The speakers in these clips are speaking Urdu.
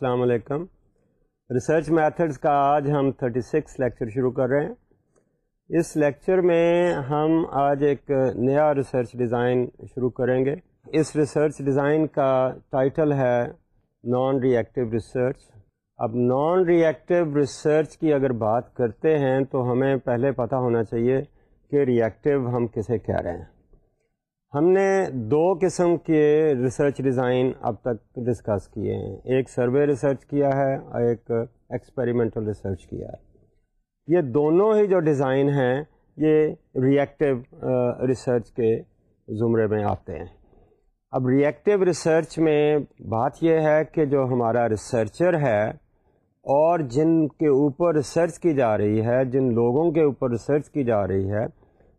السلام علیکم ریسرچ میتھڈز کا آج ہم 36 سکس لیکچر شروع کر رہے ہیں اس لیکچر میں ہم آج ایک نیا ریسرچ ڈیزائن شروع کریں گے اس ریسرچ ڈیزائن کا ٹائٹل ہے نان ری ایکٹیو ریسرچ اب نان ری ایکٹیو ریسرچ کی اگر بات کرتے ہیں تو ہمیں پہلے پتہ ہونا چاہیے کہ ری ایکٹیو ہم کسے کہہ رہے ہیں ہم نے دو قسم کے ریسرچ ڈیزائن اب تک ڈسکس کیے ہیں ایک سروے ریسرچ کیا ہے اور ایک ایکسپیریمنٹل ریسرچ کیا ہے یہ دونوں ہی جو ڈیزائن ہیں یہ ریئیکٹیو ریسرچ کے زمرے میں آتے ہیں اب ریئیکٹیو ریسرچ میں بات یہ ہے کہ جو ہمارا ریسرچر ہے اور جن کے اوپر ریسرچ کی جا رہی ہے جن لوگوں کے اوپر ریسرچ کی جا رہی ہے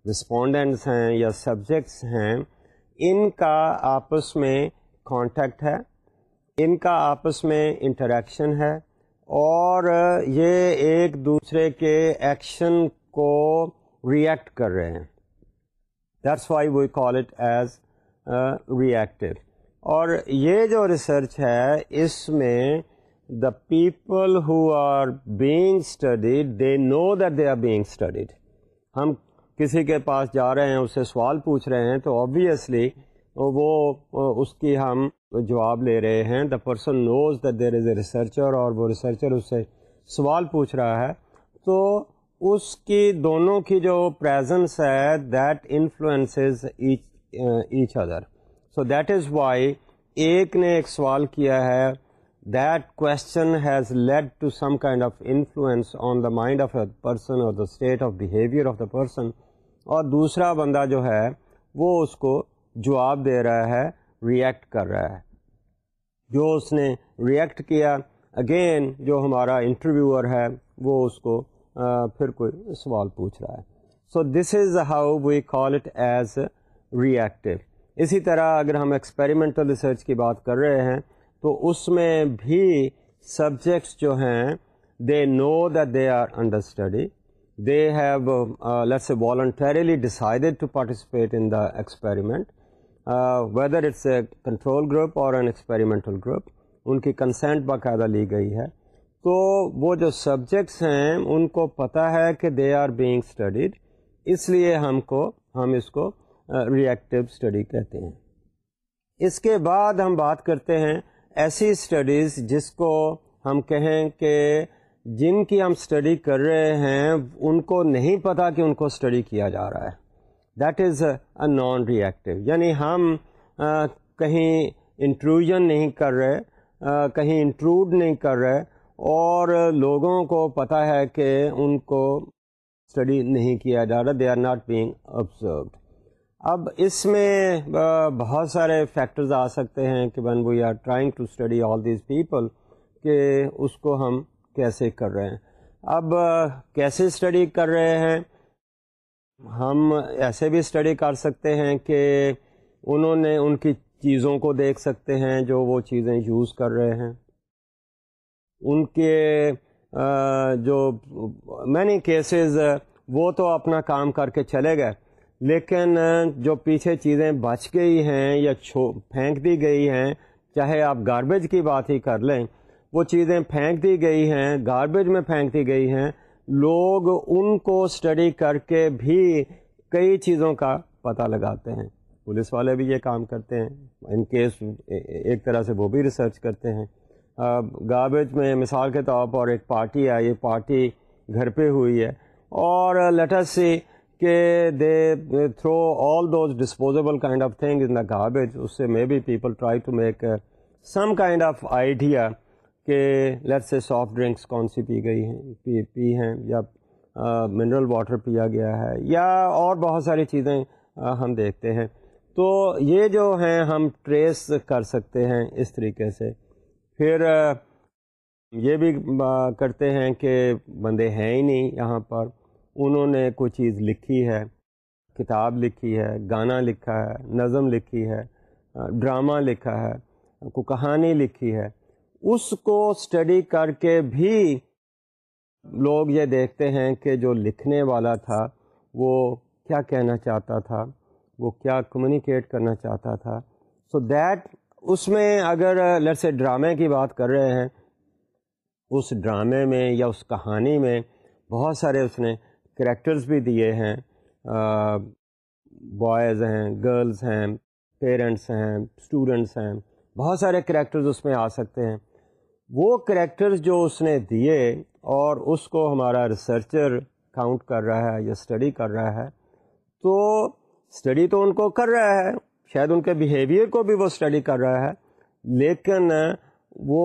رسپونڈینٹس ہیں یا سبجیکٹس ہیں ان کا آپس میں کانٹیکٹ ہے ان کا آپس میں انٹریکشن ہے اور یہ ایک دوسرے کے ایکشن کو ریئیکٹ کر رہے ہیں that's why we call it as reactive اور یہ جو ریسرچ ہے اس میں the people who are being studied they know that they are being studied ہم کسی کے پاس جا رہے ہیں اس سے سوال پوچھ رہے ہیں تو آبویسلی وہ اس کی ہم جواب لے رہے ہیں the person knows there is a researcher اور وہ ریسرچر اس سے سوال پوچھ رہا ہے تو اس کی دونوں کی جو پریزنس ہے that influence each other so that is why ایک نے ایک سوال کیا ہے that question has led to some kind of influence on the mind of a person اور the state of behaviour of the person اور دوسرا بندہ جو ہے وہ اس کو جواب دے رہا ہے ریئیکٹ کر رہا ہے جو اس نے ریئیکٹ کیا اگین جو ہمارا انٹرویور ہے وہ اس کو آ, پھر کوئی سوال پوچھ رہا ہے so this is how we call it as reactive اسی طرح اگر ہم ایکسپیریمنٹل ریسرچ کی بات کر رہے ہیں تو اس میں بھی سبجیکٹس جو ہیں they know that they are under study they have let's voluntarily to to participate in the experiment whether it's a control group اور an ایکسپیریمنٹل گروپ ان کی کنسینٹ باقاعدہ لی گئی ہے تو وہ جو سبجیکٹس ہیں ان کو پتہ ہے کہ دے آر بینگ اسٹڈیڈ اس لیے ہم کو ہم اس کو ریئیکٹیو اسٹڈی کہتے ہیں اس کے بعد ہم بات کرتے ہیں ایسی اسٹڈیز جس کو ہم کہیں کہ جن کی ہم اسٹڈی کر رہے ہیں ان کو نہیں پتا کہ ان کو اسٹڈی کیا جا رہا ہے that is a non reactive یعنی ہم آ, کہیں انٹروژن نہیں کر رہے آ, کہیں انٹروڈ نہیں کر رہے اور لوگوں کو پتہ ہے کہ ان کو اسٹڈی نہیں کیا جا رہا they are not being observed اب اس میں آ, بہت سارے فیکٹرز آ سکتے ہیں کہ when we are trying to study all these people کہ اس کو ہم کیسے کر رہے ہیں اب کیسے اسٹڈی کر رہے ہیں ہم ایسے بھی اسٹڈی کر سکتے ہیں کہ انہوں نے ان کی چیزوں کو دیکھ سکتے ہیں جو وہ چیزیں یوز کر رہے ہیں ان کے جو مینی کیسز وہ تو اپنا کام کر کے چلے گئے لیکن جو پیچھے چیزیں بچ گئی ہیں یا پھینک دی گئی ہیں چاہے آپ گاربیج کی بات ہی کر لیں وہ چیزیں پھینک دی گئی ہیں گاربیج میں پھینک دی گئی ہیں لوگ ان کو اسٹڈی کر کے بھی کئی چیزوں کا پتہ لگاتے ہیں پولیس والے بھی یہ کام کرتے ہیں ان کیس ایک طرح سے وہ بھی ریسرچ کرتے ہیں گاربیج میں مثال کے طور پر ایک پارٹی آئی یہ پارٹی گھر پہ ہوئی ہے اور سی کہ they throw all those disposable kind of thing in the garbage اس سے maybe people try to make some kind of idea کہ لیٹ سے سافٹ ڈرنکس کون سی پی گئی ہیں پی ہیں یا منرل واٹر پیا گیا ہے یا اور بہت ساری چیزیں ہم دیکھتے ہیں تو یہ جو ہیں ہم ٹریس کر سکتے ہیں اس طریقے سے پھر یہ بھی کرتے ہیں کہ بندے ہیں ہی نہیں یہاں پر انہوں نے کوئی چیز لکھی ہے کتاب لکھی ہے گانا لکھا ہے نظم لکھی ہے ڈرامہ لکھا ہے کو کہانی لکھی ہے اس کو اسٹڈی کر کے بھی لوگ یہ دیکھتے ہیں کہ جو لکھنے والا تھا وہ کیا کہنا چاہتا تھا وہ کیا کمیونیکیٹ کرنا چاہتا تھا سو so دیٹ اس میں اگر لرسے ڈرامے کی بات کر رہے ہیں اس ڈرامے میں یا اس کہانی میں بہت سارے اس نے کریکٹرز بھی دیے ہیں بوائز ہیں گرلز ہیں پیرنٹس ہیں اسٹوڈنٹس ہیں بہت سارے کریکٹرز اس میں آ سکتے ہیں وہ کریکٹر جو اس نے دیے اور اس کو ہمارا ریسرچر کاؤنٹ کر رہا ہے یا اسٹڈی کر رہا ہے تو اسٹڈی تو ان کو کر رہا ہے شاید ان کے بیہیویئر کو بھی وہ اسٹڈی کر رہا ہے لیکن وہ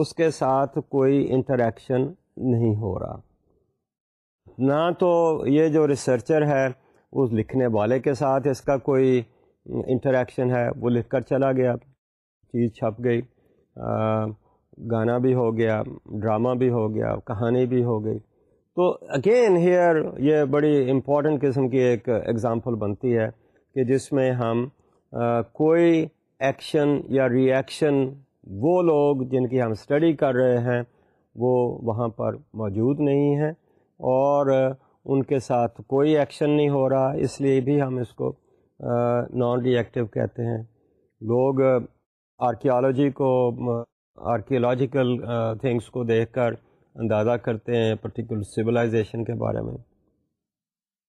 اس کے ساتھ کوئی انٹریکشن نہیں ہو رہا نہ تو یہ جو ریسرچر ہے اس لکھنے والے کے ساتھ اس کا کوئی انٹریکشن ہے وہ لکھ کر چلا گیا چیز چھپ گئی گانا بھی ہو گیا ڈرامہ بھی ہو گیا کہانی بھی ہو گئی تو اگین ہیئر یہ بڑی امپورٹنٹ قسم کی ایک ایگزامپل بنتی ہے کہ جس میں ہم کوئی ایکشن یا ری ایکشن وہ لوگ جن کی ہم اسٹڈی کر رہے ہیں وہ وہاں پر موجود نہیں ہیں اور ان کے ساتھ کوئی ایکشن نہیں ہو رہا اس لیے بھی ہم اس کو نان ری ایکٹیو کہتے ہیں لوگ آرکیالوجی کو آرکیولوجیکل تھنگس uh, کو دیکھ کر اندازہ کرتے ہیں پرٹیکولر سویلائزیشن کے بارے میں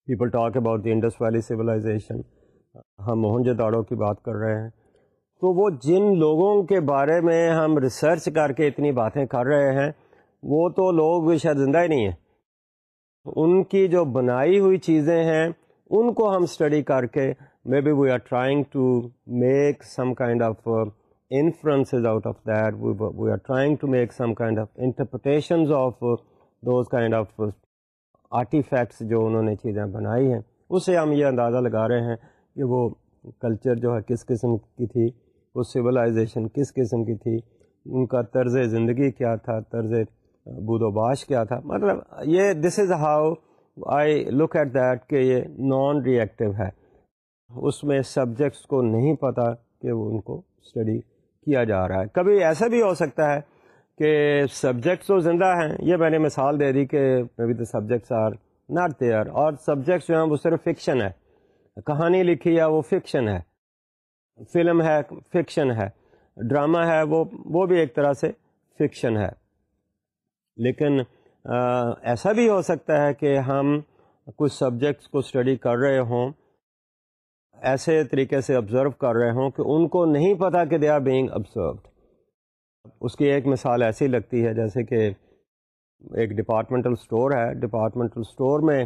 people talk about the Indus valley civilization ہم موہن جتاڑوں کی بات کر رہے ہیں تو وہ جن لوگوں کے بارے میں ہم ریسرچ کر کے اتنی باتیں کر رہے ہیں وہ تو لوگ شاید زندہ ہی نہیں ہیں ان کی جو بنائی ہوئی چیزیں ہیں ان کو ہم اسٹڈی کر کے maybe we are trying to make some kind of that. Out of that we are trying to make some kind of interpretations of those kind of artifacts جو انہوں نے چیزیں بنائی ہیں اسے ہم یہ اندازہ لگا رہے ہیں کہ وہ کلچر جو ہے کس قسم کی تھی وہ سولائزیشن کس قسم کی تھی ان کا طرز زندگی کیا تھا طرز بود و باش کیا تھا مطلب یہ this is how I look at that کہ یہ نان ریئیکٹیو ہے اس میں سبجیکٹس کو نہیں پتہ کہ وہ ان کو اسٹڈی کیا جا رہا ہے کبھی ایسا بھی ہو سکتا ہے کہ سبجیکٹس تو زندہ ہیں یہ میں نے مثال دے دی کہ ابھی سبجیکٹس آر ناٹ دیئر اور سبجیکٹس جو ہیں وہ صرف فکشن ہے کہانی لکھی ہے وہ فکشن ہے فلم ہے فکشن ہے ڈرامہ ہے وہ وہ بھی ایک طرح سے فکشن ہے لیکن ایسا بھی ہو سکتا ہے کہ ہم کچھ سبجیکٹس کو اسٹڈی کر رہے ہوں ایسے طریقے سے آبزرو کر رہے ہوں کہ ان کو نہیں پتہ کہ دے آر بینگ آبزروڈ اس کی ایک مثال ایسی لگتی ہے جیسے کہ ایک ڈپارٹمنٹل اسٹور ہے ڈپارٹمنٹل اسٹور میں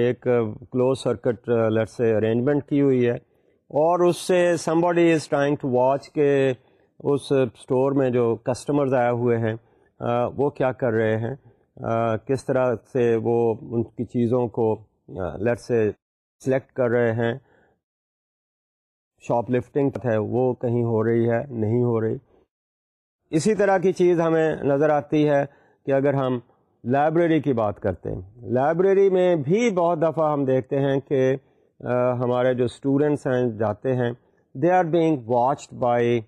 ایک close circuit let say arrangement کی ہوئی ہے اور اس سے somebody is trying to watch کہ اس اسٹور میں جو کسٹمرز آئے ہوئے ہیں وہ کیا کر رہے ہیں کس طرح سے وہ ان کی چیزوں کو لٹ سے سلیکٹ کر رہے ہیں شاپ لفٹنگ ہے وہ کہیں ہو رہی ہے نہیں ہو رہی اسی طرح کی چیز ہمیں نظر آتی ہے کہ اگر ہم لائبریری کی بات کرتے ہیں لائبریری میں بھی بہت دفعہ ہم دیکھتے ہیں کہ ہمارے جو اسٹوڈنٹس ہیں جاتے ہیں they are being watched by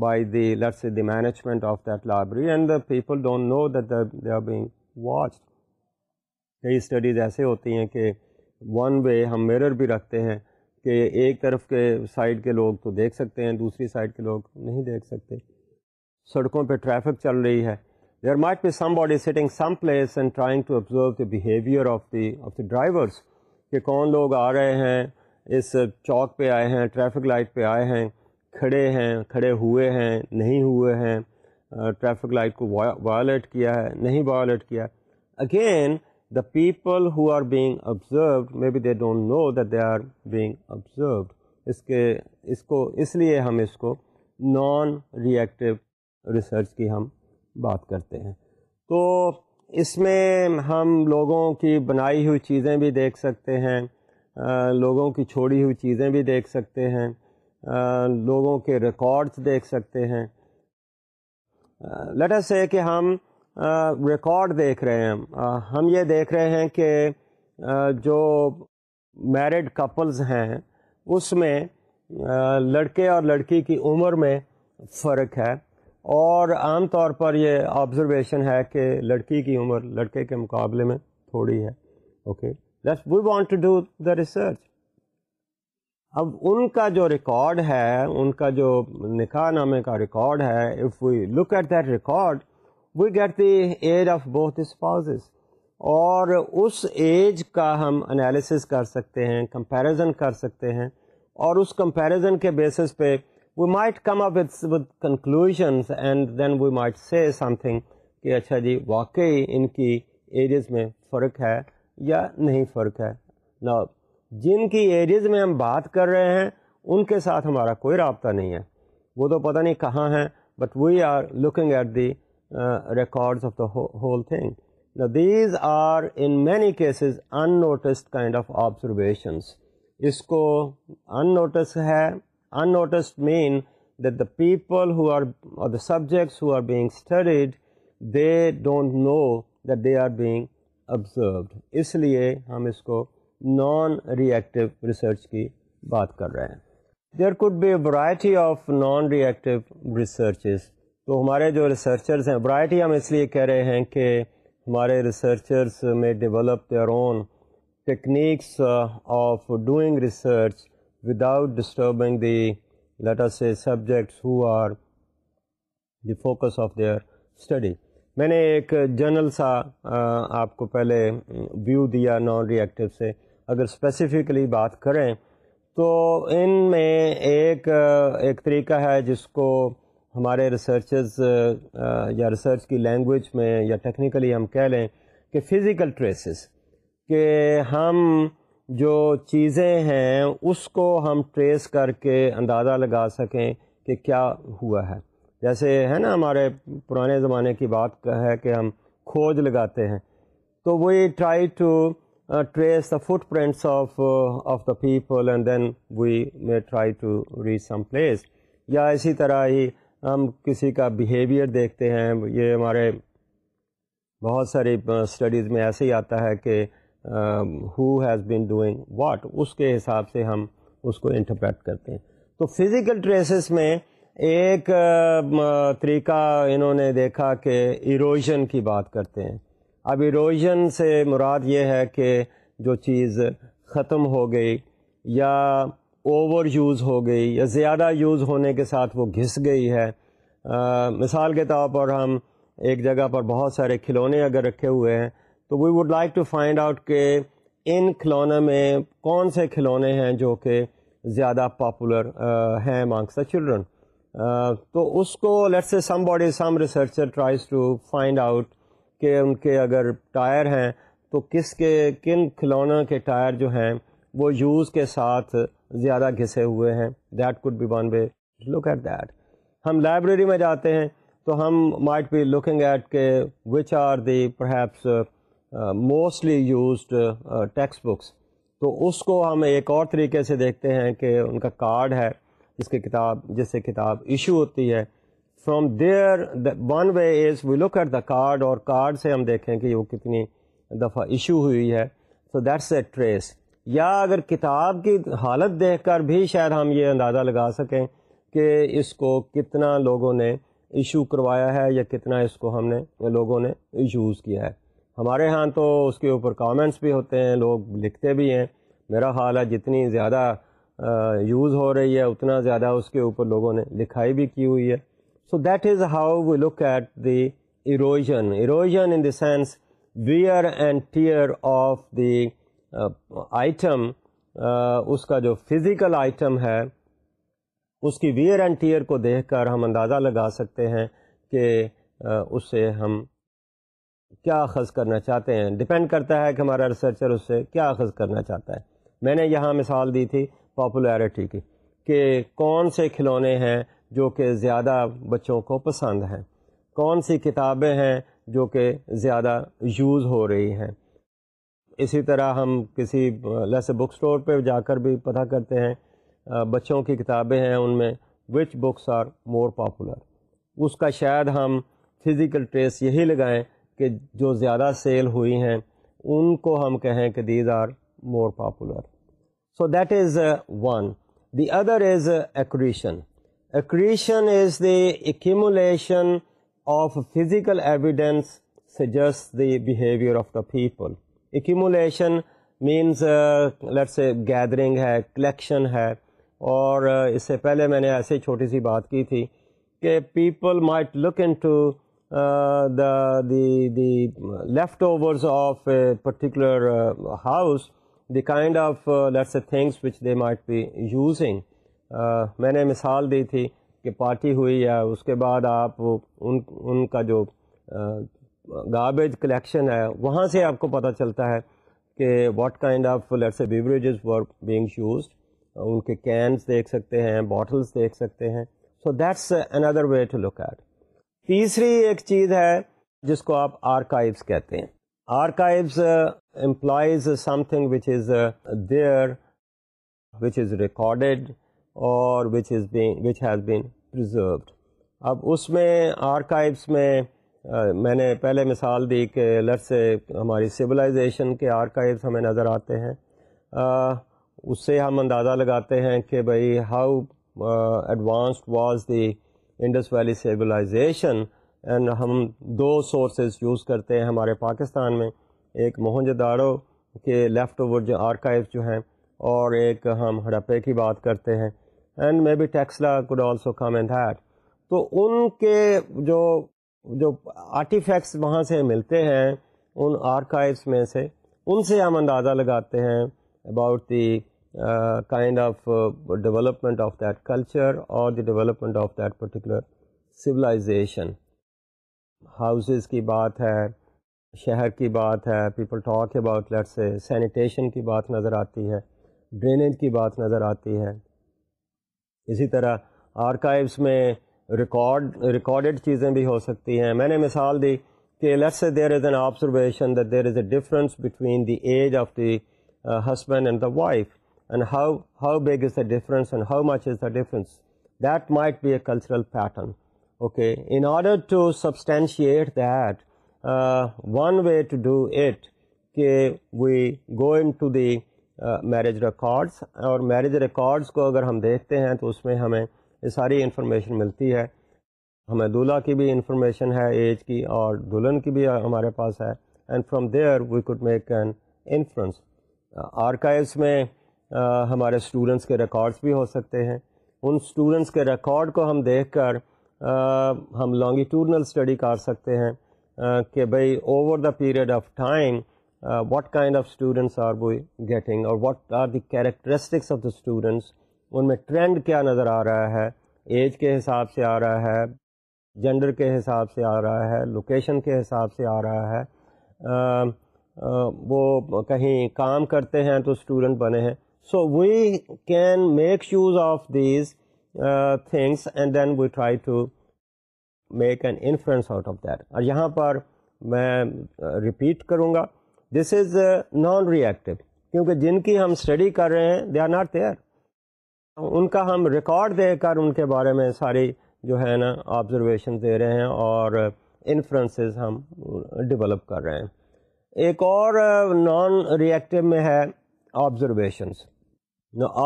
by the let's the management of that library and the people don't know that they are being watched کئی اسٹڈیز ایسے ہوتی ہیں کہ ون وے ہم میرر بھی رکھتے ہیں کہ ایک طرف کے سائڈ کے لوگ تو دیکھ سکتے ہیں دوسری سائڈ کے لوگ نہیں دیکھ سکتے سڑکوں پہ ٹریفک چل رہی ہے there might be somebody sitting some place and trying to observe behaviour of the of the drivers کہ کون لوگ آ رہے ہیں اس چوک پہ آئے ہیں ٹریفک لائٹ پہ آئے ہیں کھڑے ہیں کھڑے ہوئے ہیں نہیں ہوئے ہیں ٹریفک uh, لائٹ کو وایلیٹ کیا ہے نہیں وایلیٹ کیا ہے again the people who are being observed may be won't know that they are being observed اس کے اس کو اس لیے ہم اس کو نان ریئیکٹیو ریسرچ کی ہم بات کرتے ہیں تو اس میں ہم لوگوں کی بنائی ہوئی چیزیں بھی دیکھ سکتے ہیں لوگوں کی چھوڑی ہوئی چیزیں بھی دیکھ سکتے ہیں لوگوں کے ریکارڈس دیکھ سکتے ہیں لڑک ہے کہ ہم ریکارڈ دیکھ رہے ہیں ہم یہ دیکھ رہے ہیں کہ جو میرڈ کپلز ہیں اس میں لڑکے اور لڑکی کی عمر میں فرق ہے اور عام طور پر یہ آبزرویشن ہے کہ لڑکی کی عمر لڑکے کے مقابلے میں تھوڑی ہے okay we want to do the research اب ان کا جو ریکارڈ ہے ان کا جو نکاح نامے کا ریکارڈ ہے if we look at that record we get the age of بہت اسپاؤز اور اس ایج کا ہم انالیسس کر سکتے ہیں کمپیریزن کر سکتے ہیں اور اس کمپیریزن کے بیسس پہ we might come up conclusions and then we might say something کہ اچھا جی واقعی ان کی ایجز میں فرق ہے یا نہیں فرق ہے نا جن کی ایجز میں ہم بات کر رہے ہیں ان کے ساتھ ہمارا کوئی رابطہ نہیں ہے وہ تو پتہ نہیں کہاں ہیں but we are looking at the record of the whole thing these are in many cases unnoticed kind of observations اس کو ان نوٹس ہے unnoticed mean that the people ہوا subjects who are being studied they don't know that they are being observed اس لیے ہم اس کو نان ریئیکٹیو ریسرچ کی بات کر رہے ہیں there could be a variety of non reactive researches تو ہمارے جو ریسرچرز ہیں برائٹی ہم اس لیے کہہ رہے ہیں کہ ہمارے ریسرچرز میں develop their own techniques of doing research without disturbing the a subjects who are the focus of their study میں نے ایک جنرل سا آپ کو پہلے ویو دیا نان ری ایکٹیو سے اگر اسپیسیفکلی بات کریں تو ان میں ایک ایک طریقہ ہے جس کو ہمارے ریسرچز یا ریسرچ کی لینگویج میں یا ٹیکنیکلی ہم کہہ لیں کہ فزیکل ٹریسز کہ ہم جو چیزیں ہیں اس کو ہم ٹریس کر کے اندازہ لگا سکیں کہ کیا ہوا ہے جیسے ہے نا ہمارے پرانے زمانے کی بات ہے کہ ہم کھوج لگاتے ہیں تو we try to trace the footprints of of the people and then we may try to reach some place یا اسی طرح ہی ہم کسی کا بیہیویئر دیکھتے ہیں یہ ہمارے بہت ساری اسٹڈیز میں ایسے ہی آتا ہے کہ who has been doing what اس کے حساب سے ہم اس کو انٹرپریٹ کرتے ہیں تو فزیکل ٹریسز میں ایک طریقہ انہوں نے دیکھا کہ ایروژن کی بات کرتے ہیں اب ایروژن سے مراد یہ ہے کہ جو چیز ختم ہو گئی یا اوور یوز ہو گئی یا زیادہ یوز ہونے کے ساتھ وہ گھس گئی ہے مثال کے طور پر ہم ایک جگہ پر بہت سارے کھلونے اگر رکھے ہوئے ہیں تو we would like to find out کہ ان کھلونے میں کون سے کھلونے ہیں جو کہ زیادہ پاپولر ہیں مانگس دا چلڈرن تو اس کو let say some somebody researcher tries to find out کہ ان کے اگر ٹائر ہیں تو کس کے کن کھلونا کے ٹائر جو ہیں وہ یوز کے ساتھ زیادہ گھسے ہوئے ہیں that could be one way look at that ہم لائبریری میں جاتے ہیں تو ہم مائٹ بی لکنگ ایٹ کے which are the perhaps mostly used text books تو اس کو ہم ایک اور طریقے سے دیکھتے ہیں کہ ان کا کارڈ ہے جس کی کتاب جس سے کتاب ایشو ہوتی ہے from there one way is we look at the card اور کارڈ سے ہم دیکھیں کہ وہ کتنی دفعہ ایشو ہوئی ہے سو دیٹس اے ٹریس یا اگر کتاب کی حالت دیکھ کر بھی شاید ہم یہ اندازہ لگا سکیں کہ اس کو کتنا لوگوں نے ایشو کروایا ہے یا کتنا اس کو ہم نے لوگوں نے ایشوز کیا ہے ہمارے ہاں تو اس کے اوپر کامنٹس بھی ہوتے ہیں لوگ لکھتے بھی ہیں میرا حال ہے جتنی زیادہ یوز ہو رہی ہے اتنا زیادہ اس کے اوپر لوگوں نے لکھائی بھی کی ہوئی ہے so that is how we look at the erosion erosion in the sense wear and tear of the item اس کا جو فزیکل آئٹم ہے اس کی ویئر اینڈ ٹیئر کو دیکھ کر ہم اندازہ لگا سکتے ہیں کہ اس سے ہم کیا اخذ کرنا چاہتے ہیں ڈپینڈ کرتا ہے کہ ہمارا ریسرچر اس سے کیا اخذ کرنا چاہتا ہے میں نے یہاں مثال دی تھی پاپولیرٹی کی کہ کون سے کھلونے ہیں جو کہ زیادہ بچوں کو پسند ہیں کون سی کتابیں ہیں جو کہ زیادہ یوز ہو رہی ہیں اسی طرح ہم کسی لیسے بک اسٹور پہ جا کر بھی پتہ کرتے ہیں بچوں کی کتابیں ہیں ان میں which books are more popular اس کا شاید ہم فزیکل ٹریس یہی لگائیں کہ جو زیادہ سیل ہوئی ہیں ان کو ہم کہیں کہ these are more popular so that is one the other is accretion accretion is the accumulation of physical evidence suggest the behaviour of the people accumulation means let say gathering ہے کلیکشن ہے اور uh, اس سے پہلے میں نے ایسے چھوٹی سی بات کی تھی کہ people might look into the the the leftovers of a particular house the kind of let's a things which they might be using میں نے مثال دی تھی کہ پارٹی ہوئی ہے اس کے بعد آپ ان کا جو uh, گاربیج کلیکشن ہے وہاں سے آپ کو پتہ چلتا ہے کہ what kind of let's beverages for being شوزڈ ان کے کینس دیکھ سکتے ہیں باٹلس دیکھ سکتے ہیں so that's another way to look at تیسری ایک چیز ہے جس کو آپ آرکائیوز کہتے ہیں archives implies something which is there which is recorded اور which is which has been preserved اب اس میں آرکائوس میں میں نے پہلے مثال دی کہ لرس ہماری سولائزیشن کے آرکائز ہمیں نظر آتے ہیں اس سے ہم اندازہ لگاتے ہیں کہ بھائی how advanced was the Indus valley civilization and ہم دو سورسز یوز کرتے ہیں ہمارے پاکستان میں ایک موہنج دارو کے لیفٹ اوور جو آرکائیو جو ہیں اور ایک ہم ہڑپے کی بات کرتے ہیں and maybe Taxila could also come and that تو ان کے جو جو آرٹیفیکٹس وہاں سے ملتے ہیں ان آرکائوس میں سے ان سے ہم اندازہ لگاتے ہیں about the kind of development of that culture اور the development of that particular civilization houses کی بات ہے شہر کی بات ہے people talk about let's say sanitation کی بات نظر آتی ہے ڈرینیج کی بات نظر آتی ہے اسی طرح آرکائوس میں ریکارڈ ریکارڈیڈ چیزیں بھی ہو سکتی ہیں میں نے مثال دی کہ let's say there is an observation that there is a difference between the age of the husband and the wife and how how big is the difference and how much is the difference that might be a cultural pattern okay in order to substantiate that one way to do it کہ we go into the marriage records اور میرج ریکارڈس کو اگر ہم دیکھتے ہیں تو اس میں ہمیں یہ ساری انفارمیشن ملتی ہے ہمیں دولہا کی بھی انفارمیشن ہے ایج کی اور دلہن کی بھی ہمارے پاس ہے and from there we could make an influence archives میں ہمارے اسٹوڈنٹس کے ریکارڈس بھی ہو سکتے ہیں ان اسٹوڈنٹس کے ریکارڈ کو ہم دیکھ کر ہم لانگیٹیوڈنل اسٹڈی کر سکتے ہیں کہ بھائی over the period of time what kind of students are we getting اور what are the characteristics of the students ان میں ٹرینڈ کیا نظر آ رہا ہے ایج کے حساب سے آ رہا ہے جینڈر کے حساب سے آ رہا ہے لوکیشن کے حساب سے آ رہا ہے وہ کہیں کام کرتے ہیں تو اسٹوڈنٹ بنے ہیں so we can make shows of these things and then we try to make an influence out of that اور یہاں پر میں رپیٹ کروں گا this is non reactive کیونکہ جن کی ہم اسٹڈی کر رہے ہیں دے آر ناٹ دیئر ان کا ہم ریکارڈ دے کر ان کے بارے میں ساری جو ہے نا آبزرویشن دے رہے ہیں اور انفرنسز ہم ڈیولپ کر رہے ہیں ایک اور نان ریئیکٹو میں ہے observations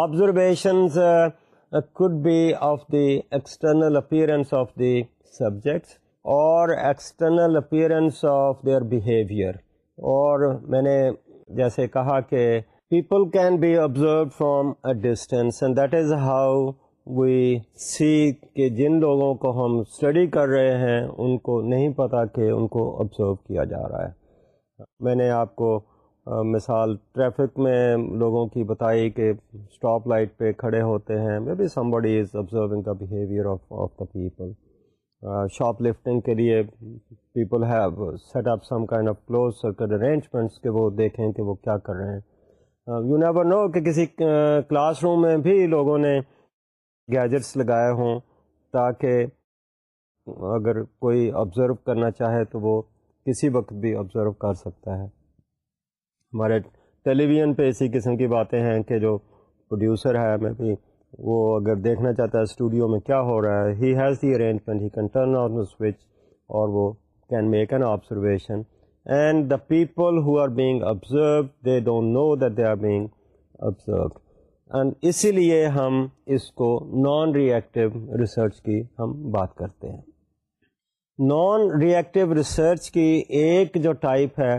observations could be of the external appearance of the subjects اور external appearance of their behaviour اور میں نے جیسے کہا کہ people can be observe from a distance and that is how we see کہ جن لوگوں کو ہم اسٹڈی کر رہے ہیں ان کو نہیں پتہ کہ ان کو آبزرو کیا جا رہا ہے میں نے آپ کو مثال ٹریفک میں لوگوں کی بتائی کہ اسٹاپ لائٹ پہ کھڑے ہوتے ہیں maybe somebody is observing the behaviour of of the people shoplifting کے لیے people have set up some kind of close circle arrangements کہ وہ دیکھیں کہ وہ کیا کر رہے ہیں یو نیور نو کہ کسی کلاس روم میں بھی لوگوں نے گیجٹس لگائے ہوں تاکہ اگر کوئی آبزرو کرنا چاہے تو وہ کسی وقت بھی آبزرو کر سکتا ہے ہمارے ٹیلی ویژن پہ اسی قسم کی باتیں ہیں کہ جو پروڈیوسر ہے میں بھی وہ اگر دیکھنا چاہتا ہے اسٹوڈیو میں کیا ہو رہا ہے he has the arrangement he can turn the switch اور وہ can make an observation and the people who are being observe they don't know they are observe and اسی لیے ہم اس کو نان ریئیکٹیو ریسرچ کی ہم بات کرتے ہیں نان ریئیکٹیو ریسرچ کی ایک جو ٹائپ ہے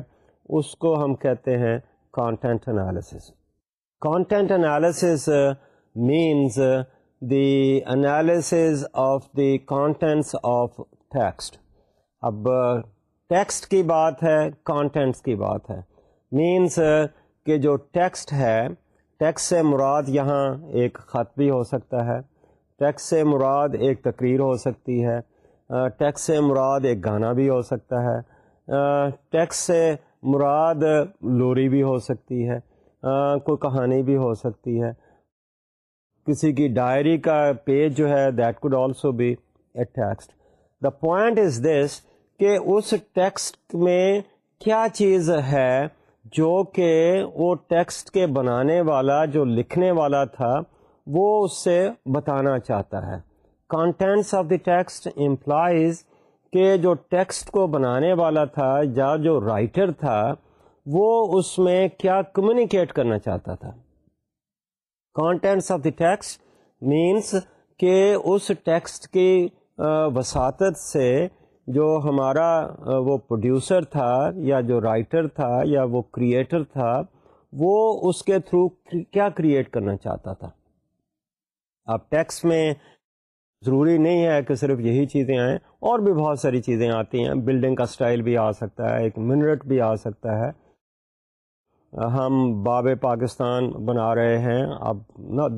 اس کو ہم کہتے ہیں content analysis content analysis means the analysis of the contents of text اب ٹیکسٹ کی بات ہے کانٹینٹس کی بات ہے مینس کہ جو ٹیکسٹ ہے ٹیکس سے مراد یہاں ایک خط بھی ہو سکتا ہے ٹیکس سے مراد ایک تقریر ہو سکتی ہے ٹیکس سے مراد ایک گانا بھی ہو سکتا ہے ٹیکس سے مراد لوری بھی ہو سکتی ہے کوئی کہانی بھی ہو سکتی ہے کسی کی ڈائری کا پیج جو ہے that could also be a text the point is this کہ اس ٹیکسٹ میں کیا چیز ہے جو کہ وہ ٹیکسٹ کے بنانے والا جو لکھنے والا تھا وہ اس سے بتانا چاہتا ہے contents of the text implies کہ جو ٹیکسٹ کو بنانے والا تھا یا جو رائٹر تھا وہ اس میں کیا کمیونیکیٹ کرنا چاہتا تھا contents of the text means کہ اس ٹیکسٹ کی وساتت سے جو ہمارا وہ پروڈیوسر تھا یا جو رائٹر تھا یا وہ کریٹر تھا وہ اس کے تھرو کیا کریٹ کرنا چاہتا تھا اب ٹیکس میں ضروری نہیں ہے کہ صرف یہی چیزیں آئیں اور بھی بہت ساری چیزیں آتی ہیں بلڈنگ کا سٹائل بھی آ سکتا ہے ایک منرٹ بھی آ سکتا ہے ہم باب پاکستان بنا رہے ہیں اب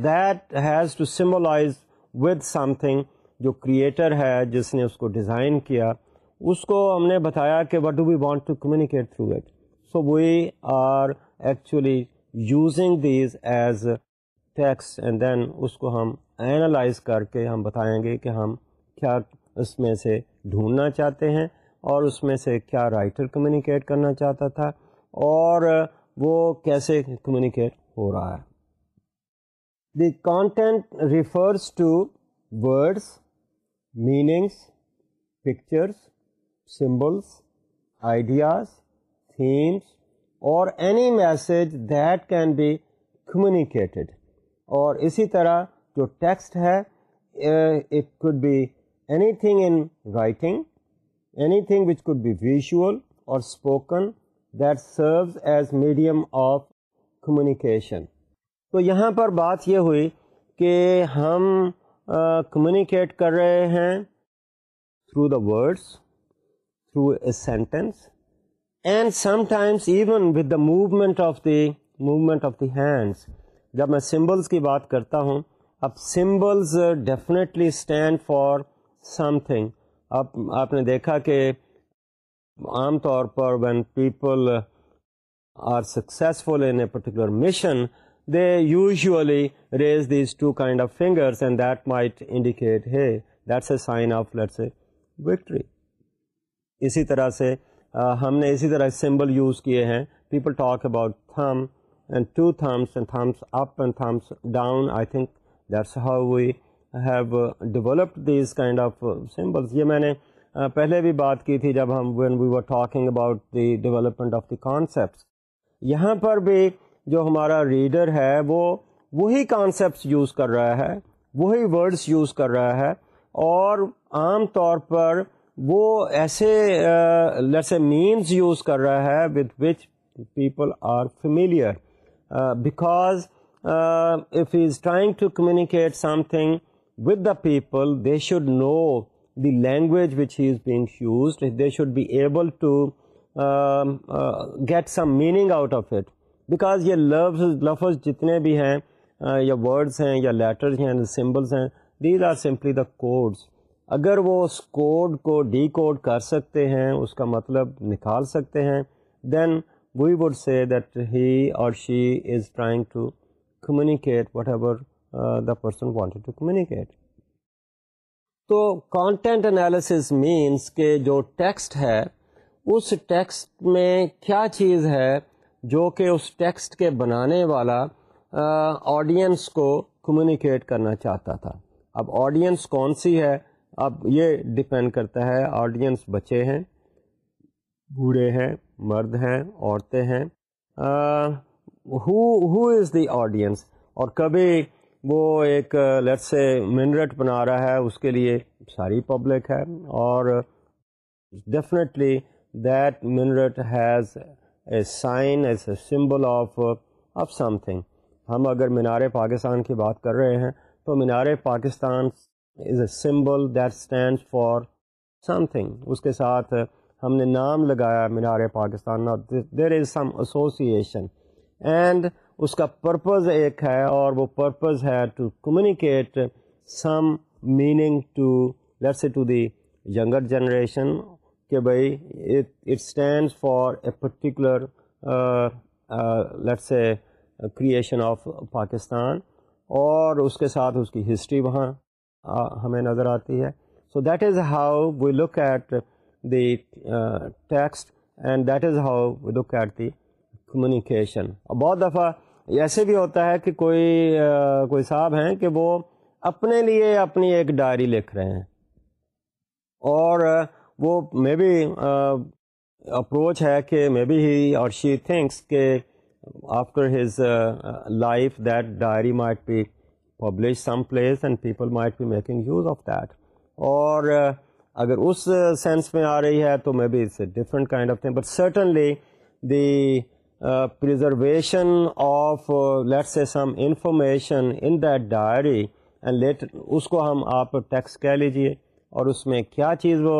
that has to symbolize with something جو کریٹر ہے جس نے اس کو ڈیزائن کیا اس کو ہم نے بتایا کہ what do we want to communicate through it so we are actually using these as texts and then اس کو ہم اینالائز کر کے ہم بتائیں گے کہ ہم کیا اس میں سے ڈھونڈنا چاہتے ہیں اور اس میں سے کیا رائٹر کمیونیکیٹ کرنا چاہتا تھا اور وہ کیسے کمیونیکیٹ ہو رہا ہے the content refers to words meanings pictures symbols ideas themes اور any message that can be communicated اور اسی طرح جو ٹیکسٹ ہے it could be anything in writing anything which could be visual اور spoken that serves as medium of communication تو یہاں پر بات یہ ہوئی کہ ہم کمیونیکیٹ کر رہے ہیں through the words through a sentence and sometimes even with the movement of the movement of the hands جب میں سمبلس کی بات کرتا ہوں اب symbols definitely stand for something اب آپ نے دیکھا کہ عام طور پر when people are successful in a particular mission they usually raise these two kind of fingers ہے that's a sign of let's a victory اسی طرح سے ہم نے اسی طرح سمبل یوز کیے ہیں people talk about thumb and and two thumbs thumbs up and thumbs down I think that's how we have developed these kind of symbols یہ میں نے پہلے بھی بات کی تھی جب ہم when we were talking about the development of the concepts یہاں پر بھی جو ہمارا ریڈر ہے وہ وہی کانسیپٹس یوز کر رہا ہے وہی ورڈس یوز کر رہا ہے اور عام طور پر وہ ایسے لیسے مینس یوز کر رہا ہے with which people are familiar because he is trying to communicate something with the people they should know the language which he is being used they should be able to get some meaning out of it because یہ لفظ لفظ جتنے بھی ہیں یا ورڈز ہیں یا لیٹرز ہیں سمبلس ہیں these are simply the codes اگر وہ اس کوڈ کو ڈی کوڈ کر سکتے ہیں اس کا مطلب نکال سکتے ہیں then we would say that he اور she is trying to communicate whatever the person wanted to communicate تو کانٹینٹ انالیسز مینس کہ جو ٹیکسٹ ہے اس ٹیکسٹ میں کیا چیز ہے جو کہ اس ٹیکسٹ کے بنانے والا آڈینس کو کمیونیکیٹ کرنا چاہتا تھا اب آڈینس کون سی ہے اب یہ ڈپینڈ کرتا ہے آڈینس بچے ہیں بوڑھے ہیں مرد ہیں عورتیں ہیں ہو از دی آڈینس اور کبھی وہ ایک لٹ سے منرٹ بنا رہا ہے اس کے لیے ساری پبلک ہے اور definitely that minaret has a sign as a symbol of of something ہم اگر مینار پاکستان کی بات کر رہے ہیں تو Minar Pakistan is a symbol that stand for something اس کے ساتھ ہم نے نام لگایا Minar Pakistan there is some association and اس کا پرپز ایک ہے اور وہ پرپز ہے to communicate some meaning to let's younger generation کہ بھائی it stands for a particular let's a creation of Pakistan اور اس کے ساتھ اس کی ہسٹری وہاں ہمیں نظر آتی ہے so that is how we look at the text and that is how we look at the communication بہت دفعہ ایسے بھی ہوتا ہے کہ کوئی کوئی صاحب ہیں کہ وہ اپنے لیے اپنی ایک ڈائری لکھ رہے ہیں اور وہ مے بی اپروچ ہے کہ مے بی ہی اور شی تھنکس کہ after his life that diary might be publish some place and people might be making use of that اور اگر اس سینس میں آ رہی ہے تو maybe it's a different kind of thing but certainly the preservation of let's a some information in that diary and let اس کو ہم آپ ٹیکس کہہ لیجیے اور اس میں کیا چیز وہ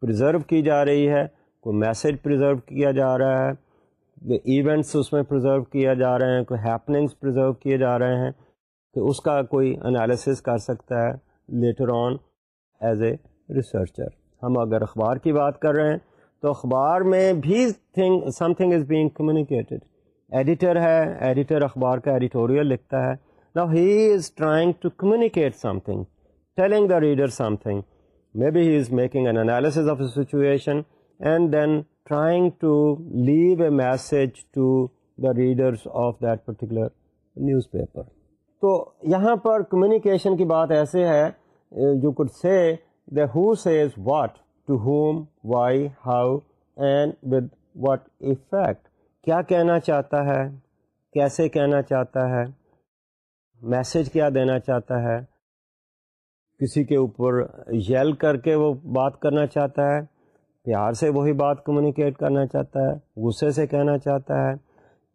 پرزرو کی جا رہی ہے کوئی میسج پرزرو کیا جا رہا ہے ایونٹس اس میں پرزرو کیا جا رہے ہیں کوئی ہیپننگس پرزرو کیے جا رہے ہیں تو اس کا کوئی انالیسس کر سکتا ہے later on as a researcher ہم اگر اخبار کی بات کر رہے ہیں تو اخبار میں بھی thing something is being communicated editor ہے ایڈیٹر اخبار کا ایڈیٹوریل لکھتا ہے نا he is trying to communicate something telling the reader something he be he is making an a of and situation and then trying to leave a message to the readers of that particular newspaper تو یہاں پر کمیونیکیشن کی بات ایسے ہے you could say the who says what to whom why how and with what effect کیا کہنا چاہتا ہے کیسے کہنا چاہتا ہے میسج کیا دینا چاہتا ہے کسی کے اوپر یل کر کے وہ بات کرنا چاہتا ہے پیار سے وہی بات کمیونیکیٹ کرنا چاہتا ہے غصے سے کہنا چاہتا ہے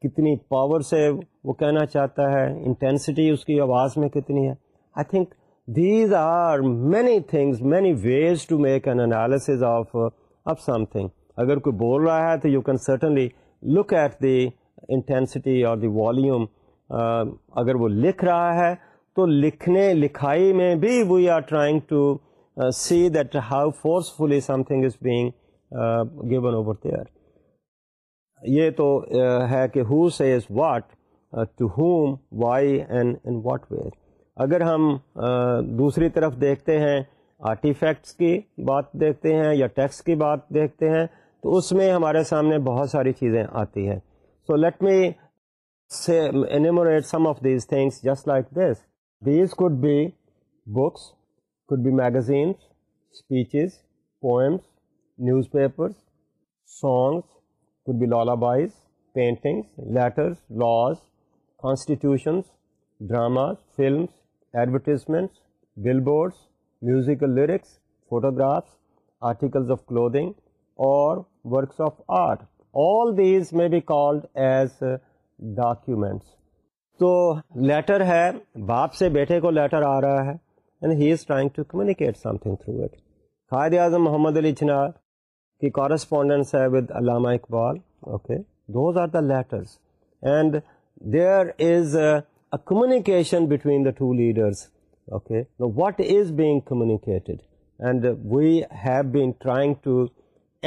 کتنی پاور سے وہ کہنا چاہتا ہے انٹینسٹی اس کی آواز میں کتنی ہے I think these are many things many ways to make an analysis of of something اگر کوئی بول رہا ہے تو you can certainly look at the intensity اور دی والیوم اگر وہ لکھ رہا ہے تو لکھنے لکھائی میں بھی we are trying to see that how forcefully something is being given over there یہ تو uh, ہے کہ who says what to whom why and in what way اگر ہم uh, دوسری طرف دیکھتے ہیں آرٹیفیکٹس کی بات دیکھتے ہیں یا ٹیکس کی بات دیکھتے ہیں تو اس میں ہمارے سامنے بہت ساری چیزیں آتی ہیں so let me say enumerate some of these things just like this these could بھی بکس کچھ بھی magazines speeches poems newspapers songs کچھ بھی lullabies paintings letters laws constitutions dramas films advertisements billboards musical lyrics photographs articles of clothing اور works of art all these may be called as documents تو لیٹر ہے باپ سے بیٹے کو لیٹر آ رہا ہے and he is trying to communicate something through it Quaid Azam Muhammad Ali Jinnah کی کارسپونڈنس ہے with Allama Iqbal okay those are the letters and there is a communication between the two leaders okay what is being communicated and we have been trying to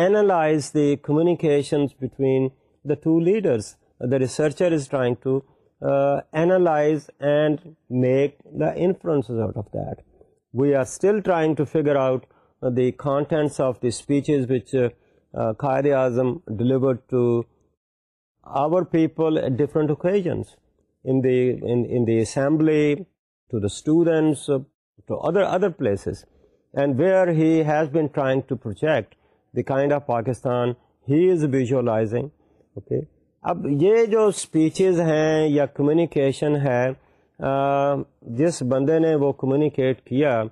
analyze the communications between the two leaders the researcher is trying to analyze and make the inferences out of that. We are still trying to figure out uh, the contents of the speeches which uh, uh, Qaid-e Azam delivered to our people at different occasions, in the assembly, to the students, to other places, and where he has been trying to project the kind of Pakistan he is visualizing, okay, اب یہ جو اسپیچز ہیں یا کمیونیکیشن ہے جس بندے نے وہ کمیونیکیٹ کیا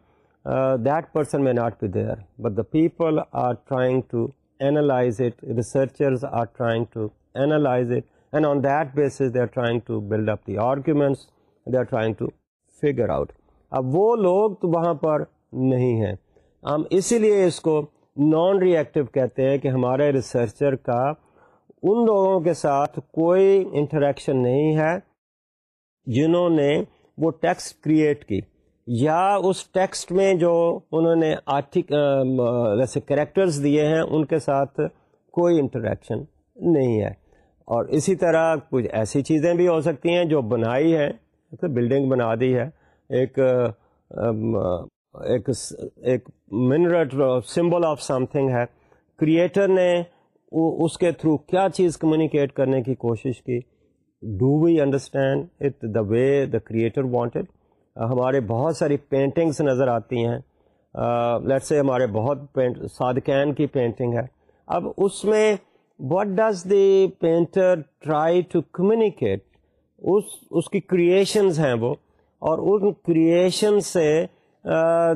that person may not be there but the people are trying to analyse it researchers are trying to analyse it and on that basis they are trying to build up the arguments they are trying to figure out اب وہ لوگ تو وہاں پر نہیں ہیں ہم اسی لیے اس کو نان ری ایکٹیو کہتے ہیں کہ ہمارے ریسرچر کا ان لوگوں کے ساتھ کوئی انٹریکشن نہیں ہے جنہوں نے وہ ٹیکسٹ کریٹ کی یا اس ٹیکسٹ میں جو انہوں نے آرٹک جیسے کریکٹرز دیے ہیں ان کے ساتھ کوئی انٹریکشن نہیں ہے اور اسی طرح کچھ ایسی چیزیں بھی ہو سکتی ہیں جو بنائی ہے بلڈنگ مطلب بنا دی ہے ایک ایک mineral symbol of something ہے کریٹر نے اس کے تھرو کیا چیز کمیونیکیٹ کرنے کی کوشش کی do we understand it the way the creator wanted ہمارے بہت ساری پینٹنگس نظر آتی ہیں لیٹ سے ہمارے بہت پینٹ سادکین کی پینٹنگ ہے اب اس میں what does the painter try to communicate اس اس کی کریشنز ہیں وہ اور ان کریشن سے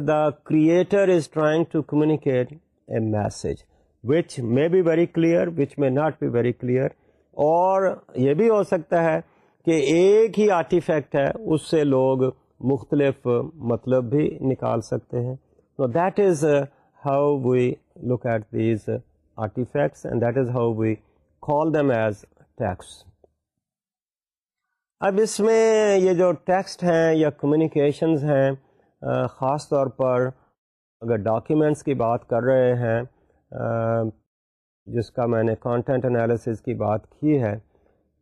the creator is trying to communicate a message which may be very clear which may not be very clear اور یہ بھی ہو سکتا ہے کہ ایک ہی آرٹیفیکٹ ہے اس سے لوگ مختلف مطلب بھی نکال سکتے ہیں تو that is how we look at these artifacts and that is how we call them as texts اب اس میں یہ جو ٹیکسٹ ہیں یا کمیونیکیشنز ہیں uh, خاص طور پر اگر ڈاکیومنٹس کی بات کر رہے ہیں جس کا میں نے کانٹینٹ انالیسز کی بات کی ہے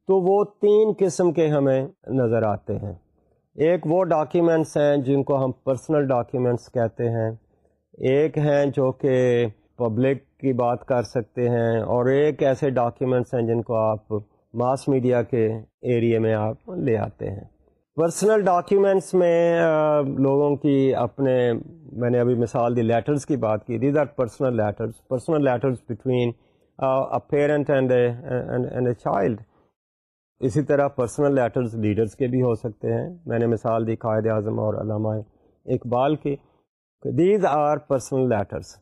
تو وہ تین قسم کے ہمیں نظر آتے ہیں ایک وہ ڈاکیومنٹس ہیں جن کو ہم پرسنل ڈاکیومنٹس کہتے ہیں ایک ہیں جو کہ پبلک کی بات کر سکتے ہیں اور ایک ایسے ڈاکیومنٹس ہیں جن کو آپ ماس میڈیا کے ایریے میں آپ لے آتے ہیں پرسنل ڈاکیومنٹس میں لوگوں کی اپنے میں نے ابھی مثال دی لیٹرز کی بات کی these are personal letters personal letters between a and and a child اسی طرح پرسنل لیٹرز لیڈرز کے بھی ہو سکتے ہیں میں نے مثال دی قائد اعظم اور علامہ اقبال کی these are personal letters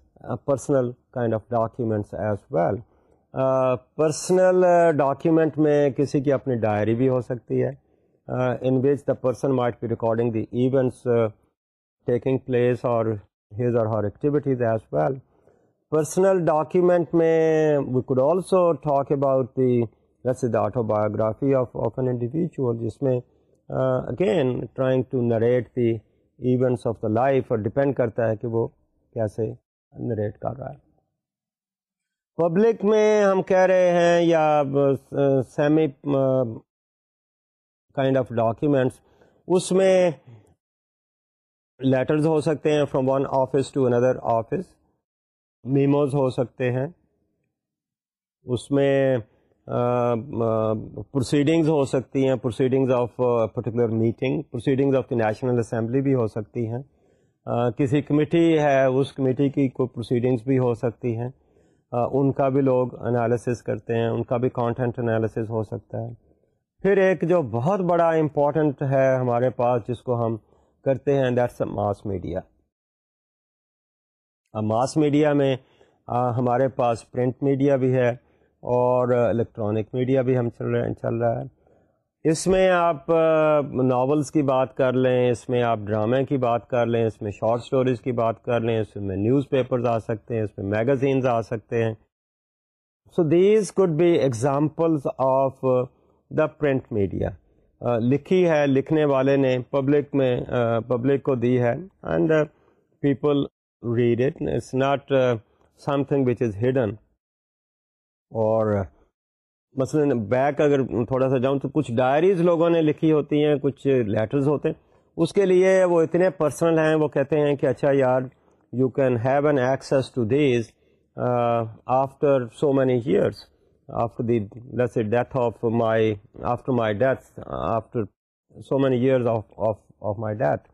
personal kind of documents as well personal document میں کسی کی اپنی ڈائری بھی ہو سکتی ہے in which the person recording the event place or his or her activities as well personal document may we could also talk about that biography of of an individual جس میں again trying to narrate the events of the life depend کرتا ہے کہ وہ کیسے نریٹ کر رہا ہے پبلک میں ہم کہہ رہے ہیں یا سیمی کائنڈ آف ڈاکیومینٹس اس میں لیٹرز ہو سکتے ہیں from one office to another office memos ہو سکتے ہیں اس میں پروسیڈنگز ہو سکتی ہیں proceedings of particular meeting proceedings of the national assembly بھی ہو سکتی ہیں کسی کمیٹی ہے اس کمیٹی کی کوئی پروسیڈنگز بھی ہو سکتی ہیں ان کا بھی لوگ انالیسز کرتے ہیں ان کا بھی کانٹینٹ انالیسز ہو سکتا ہے پھر ایک جو بہت بڑا امپورٹنٹ ہے ہمارے پاس جس کو ہم کرتے ہیں that's mass media mass media میں ہمارے پاس پرنٹ میڈیا بھی ہے اور الیکٹرانک میڈیا بھی ہم چل رہے چل رہا ہے اس میں آپ ناولس کی بات کر لیں اس میں آپ ڈرامے کی بات کر لیں اس میں شارٹ سٹوریز کی بات کر لیں اس میں نیوز پیپرز آ سکتے ہیں اس میں میگزینز آ سکتے ہیں so these could be examples of the print media لکھی ہے لکھنے والے نے پبلک میں پبلک کو دی ہے and people read it it's not something which is hidden اور مثلاً بیک اگر تھوڑا سا جاؤں تو کچھ ڈائریز لوگوں نے لکھی ہوتی ہیں کچھ لیٹرز ہوتے ہیں اس کے لیے وہ اتنے پرسنل ہیں وہ کہتے ہیں کہ اچھا یار you can have an access to these after so many years after death of my after my death after so many years of my death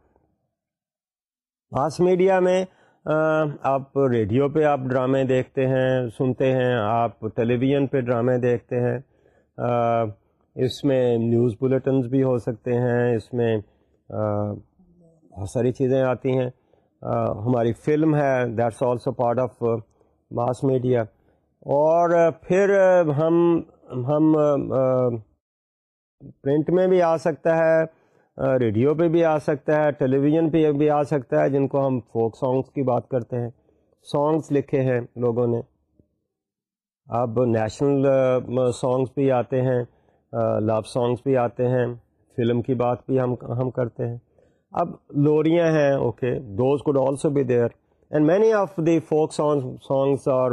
mass media میں آپ ریڈیو پہ آپ ڈرامے دیکھتے ہیں سنتے ہیں آپ ٹیلی ویژن پہ ڈرامے دیکھتے ہیں اس میں نیوز بلیٹنس بھی ہو سکتے ہیں اس میں بہت ساری چیزیں آتی ہیں ہماری فلم ہے that's also part of mass media اور پھر ہم ہم پرنٹ میں بھی آ سکتا ہے ریڈیو پہ بھی آ سکتا ہے ٹیلی ویژن پہ بھی آ سکتا ہے جن کو ہم فوک سانگس کی بات کرتے ہیں سانگس لکھے ہیں لوگوں نے اب نیشنل سانگس بھی آتے ہیں لو سانگس بھی آتے ہیں فلم کی بات بھی ہم ہم کرتے ہیں اب لوریاں ہیں okay those could also be there and many of the folk song songs اور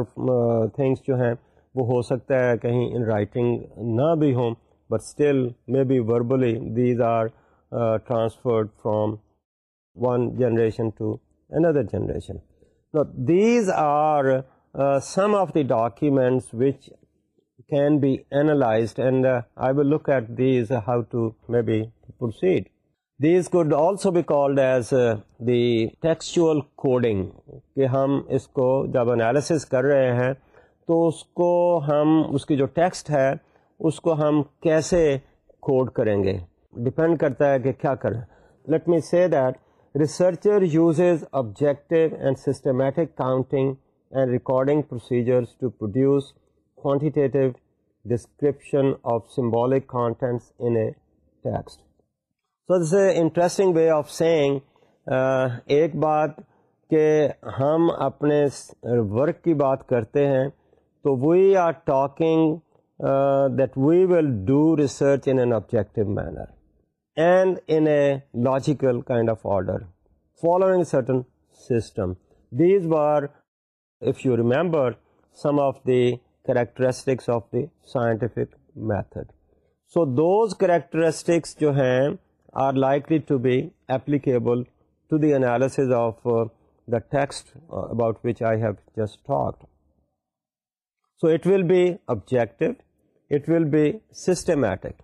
تھنگس جو ہیں وہ ہو سکتا ہے کہیں ان رائٹنگ نہ بھی ہوں but still maybe verbally these are transferred from one generation to another generation these are some of the documents which can be analysed and I will look at these how to maybe proceed these could also be called as the textual coding کہ ہم اس کو جب انالیسس کر رہے ہیں تو اس کو ہم اس کی جو ٹیکسٹ ہے اس کو ہم کیسے کوڈ کریں گے ڈپینڈ کرتا ہے کہ کیا کریں let me say that researcher uses objective and systematic counting and recording procedures to produce quantitative description of symbolic contents in a text so this a interesting way of saying ایک بات کہ ہم اپنے ورک کی بات کرتے ہیں تو we are talking that we will do research in an objective manner and in a logical kind of order following certain system these bar if you remember some of the characteristics of the scientific method so those characteristics جو ہیں are likely to be applicable to the analysis of uh, the text uh, about which I have just talked. So it will be objective, it will be systematic,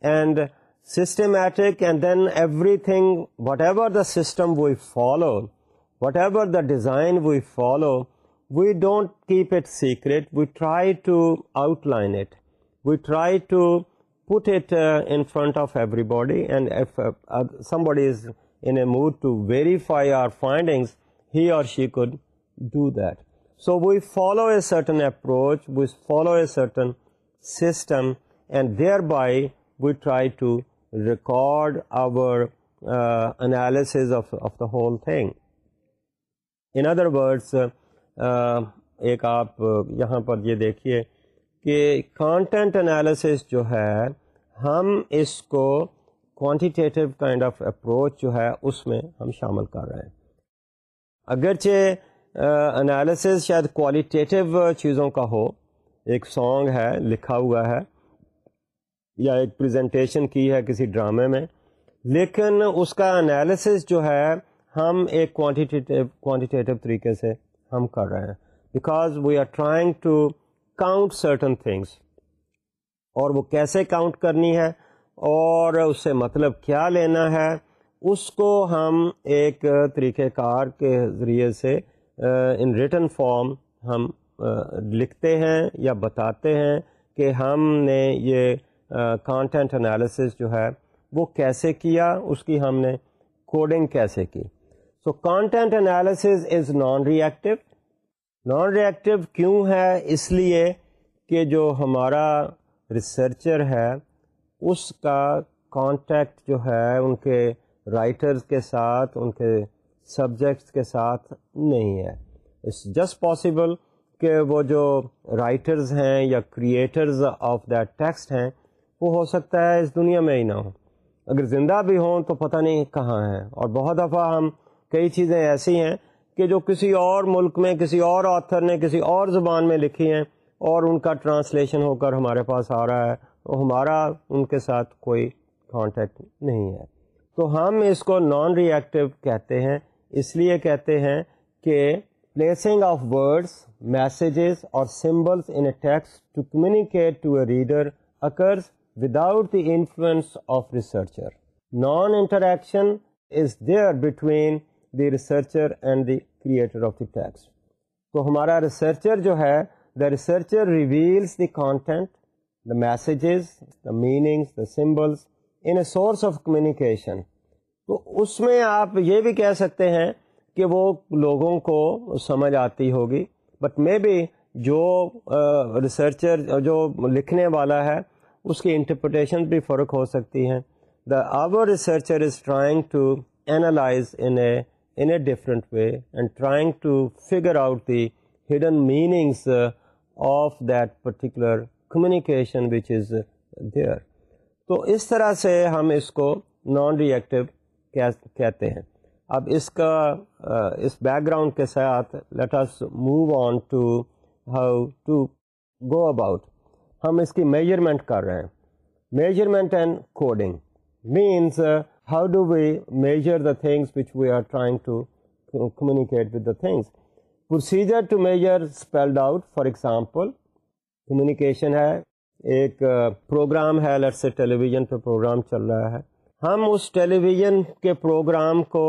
and systematic, and then everything, whatever the system we follow, whatever the design we follow, we don't keep it secret, we try to outline it, we try to put it in front of everybody and somebody is in move to verify or finding he or she could do that so we follow a certain approach way they by we try to record اور analysis whole thing in other words ایک آپ یہاں پر یہ دیکھیے کہ کانٹینٹ انالیسس جو ہے ہم اس کو کوانٹیٹیو کائنڈ آف اپروچ جو ہے اس میں ہم شامل کر رہے ہیں اگرچہ انالیسز شاید کوالٹیٹیو چیزوں کا ہو ایک سانگ ہے لکھا ہوا ہے یا ایک پریزنٹیشن کی ہے کسی ڈرامے میں لیکن اس کا انالیسز جو ہے ہم ایک کوانٹیٹیو کوانٹیٹیو طریقے سے ہم کر رہے ہیں because we are trying to count certain things اور وہ کیسے کاؤنٹ کرنی ہے اور اس سے مطلب کیا لینا ہے اس کو ہم ایک طریقہ کار کے ذریعے سے ان ریٹن فارم ہم لکھتے ہیں یا بتاتے ہیں کہ ہم نے یہ کانٹینٹ انالیسس جو ہے وہ کیسے کیا اس کی ہم نے کوڈنگ کیسے کی so content analysis is non reactive non reactive کیوں ہے اس لیے کہ جو ہمارا ریسرچر ہے اس کا کانٹیکٹ جو ہے ان کے رائٹرز کے ساتھ ان کے سبجیکٹس کے ساتھ نہیں ہے اٹس جسٹ پاسبل کہ وہ جو رائٹرز ہیں یا کریٹرز آف دیٹ ٹیکسٹ ہیں وہ ہو سکتا ہے اس دنیا میں ہی نہ ہوں اگر زندہ بھی ہوں تو پتہ نہیں کہاں ہیں اور بہت دفعہ ہم کئی چیزیں ایسی ہیں کہ جو کسی اور ملک میں کسی اور آتھر نے کسی اور زبان میں لکھی ہیں اور ان کا ٹرانسلیشن ہو کر ہمارے پاس آ رہا ہے تو ہمارا ان کے ساتھ کوئی کانٹیکٹ نہیں ہے تو ہم اس کو نان ری ایکٹیو کہتے ہیں اس لیے کہتے ہیں کہ پلیسنگ آف ورڈس میسیجز اور symbols in a text to communicate to a reader occurs without the influence of researcher non interaction is there between the researcher and the creator of the text تو ہمارا ریسرچر جو ہے the researcher reveals the content the messages the meanings the symbols in a source of communication تو اس میں آپ یہ بھی کہہ سکتے ہیں کہ وہ لوگوں کو سمجھ آتی ہوگی بٹ مے بی جو ریسرچر uh, جو لکھنے والا ہے اس کی انٹرپریٹیشن بھی فرق ہو سکتی ہیں the our researcher is trying to analyse in a in a different way and trying to figure out the hidden meanings of that particular communication which is there تو اس طرح سے ہم اس کو نان ریئیکٹیو کہتے ہیں اب اس کا اس بیک گراؤنڈ کے ساتھ let us move on to how to go about ہم اس کی میجرمنٹ کر رہے ہیں measurement and coding means how do we measure the things which we are trying to communicate with the things procedure spelled out for example communication ہے ایک پروگرام ہے لٹس ٹیلی ویژن پہ پروگرام چل رہا ہے ہم اس ٹیلی ویژن کے پروگرام کو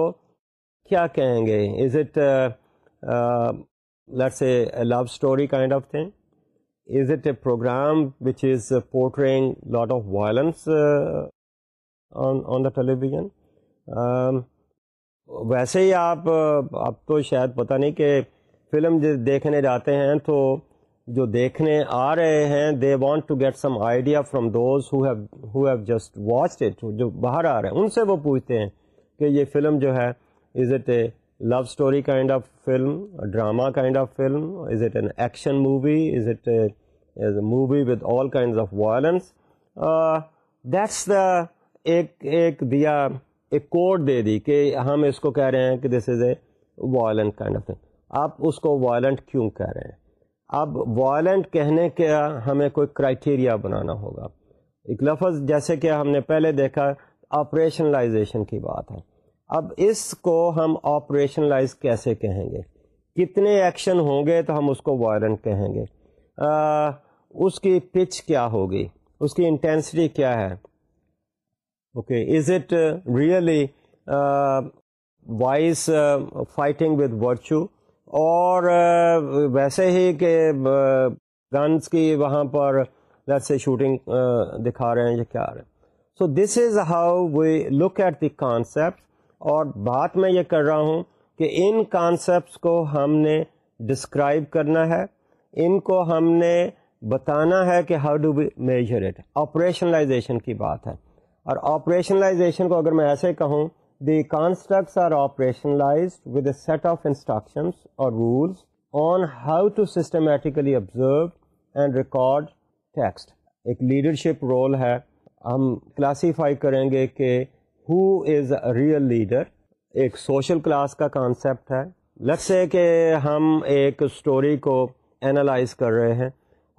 کیا کہیں گے is it story kind of thing is it a programme which is portraying lot of violence on the television ویسے ہی آپ آپ کو شاید پتہ نہیں کہ فلم جو دیکھنے جاتے ہیں تو جو دیکھنے آ رہے ہیں they want to get some idea from those who have just watched جو باہر آ رہے ہیں ان سے وہ پوچھتے ہیں کہ یہ فلم جو ہے is it a love story kind of film drama kind of film is it an action movie is it a is a movie with all kind of violence that's the ایک ایک دیا ایک کوڈ دے دی کہ ہم اس کو کہہ رہے ہیں کہ this is a violent kind of thing آپ اس کو وائلنٹ کیوں کہہ رہے ہیں اب وائلنٹ کہنے کا ہمیں کوئی کرائٹیریا بنانا ہوگا ایک لفظ جیسے کہ ہم نے پہلے دیکھا آپریشن لائزیشن کی بات ہے اب اس کو ہم آپریشن لائز کیسے کہیں گے کتنے ایکشن ہوں گے تو ہم اس کو وائلنٹ کہیں گے آ, اس کی پچ کیا ہوگی اس کی انٹینسٹی کیا ہے okay is it really vice fighting with virtue اور ویسے ہی کہ گنس کی وہاں پر ویسے شوٹنگ دکھا رہے ہیں یا کیا رہے ہیں so this is how we look at the concept اور بات میں یہ کر رہا ہوں کہ ان کانسیپٹس کو ہم نے ڈسکرائب کرنا ہے ان کو ہم نے بتانا ہے کہ how do we it operationalization کی بات ہے اور آپریشنلائزیشن کو اگر میں ایسے کہوں the constructs are operationalized with a set of instructions اور rules on how to systematically observe and record text ایک لیڈرشپ رول ہے ہم کلاسیفائی کریں گے کہ who is a real leader ایک سوشل کلاس کا کانسیپٹ ہے لگ سے ہے کہ ہم ایک اسٹوری کو انالائز کر رہے ہیں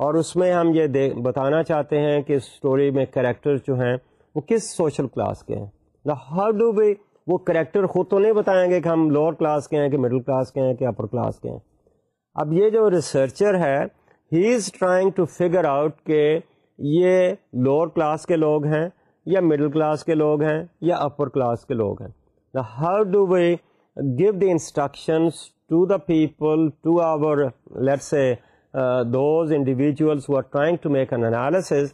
اور اس میں ہم یہ بتانا چاہتے ہیں کہ اسٹوری میں کریکٹر جو ہیں وہ کس سوشل کلاس کے ہیں نا ہاؤ ڈو وی وہ کریکٹر خود تو نہیں بتائیں گے کہ ہم لوور کلاس کے ہیں کہ مڈل کلاس کے ہیں کہ اپر کلاس کے ہیں اب یہ جو ریسرچر ہے he is trying to figure out کہ یہ لوور کلاس کے لوگ ہیں یا مڈل کلاس کے لوگ ہیں یا اپر کلاس کے لوگ ہیں نا how do we go the instructions to the people to our let's a those individuals are trying to make an analysis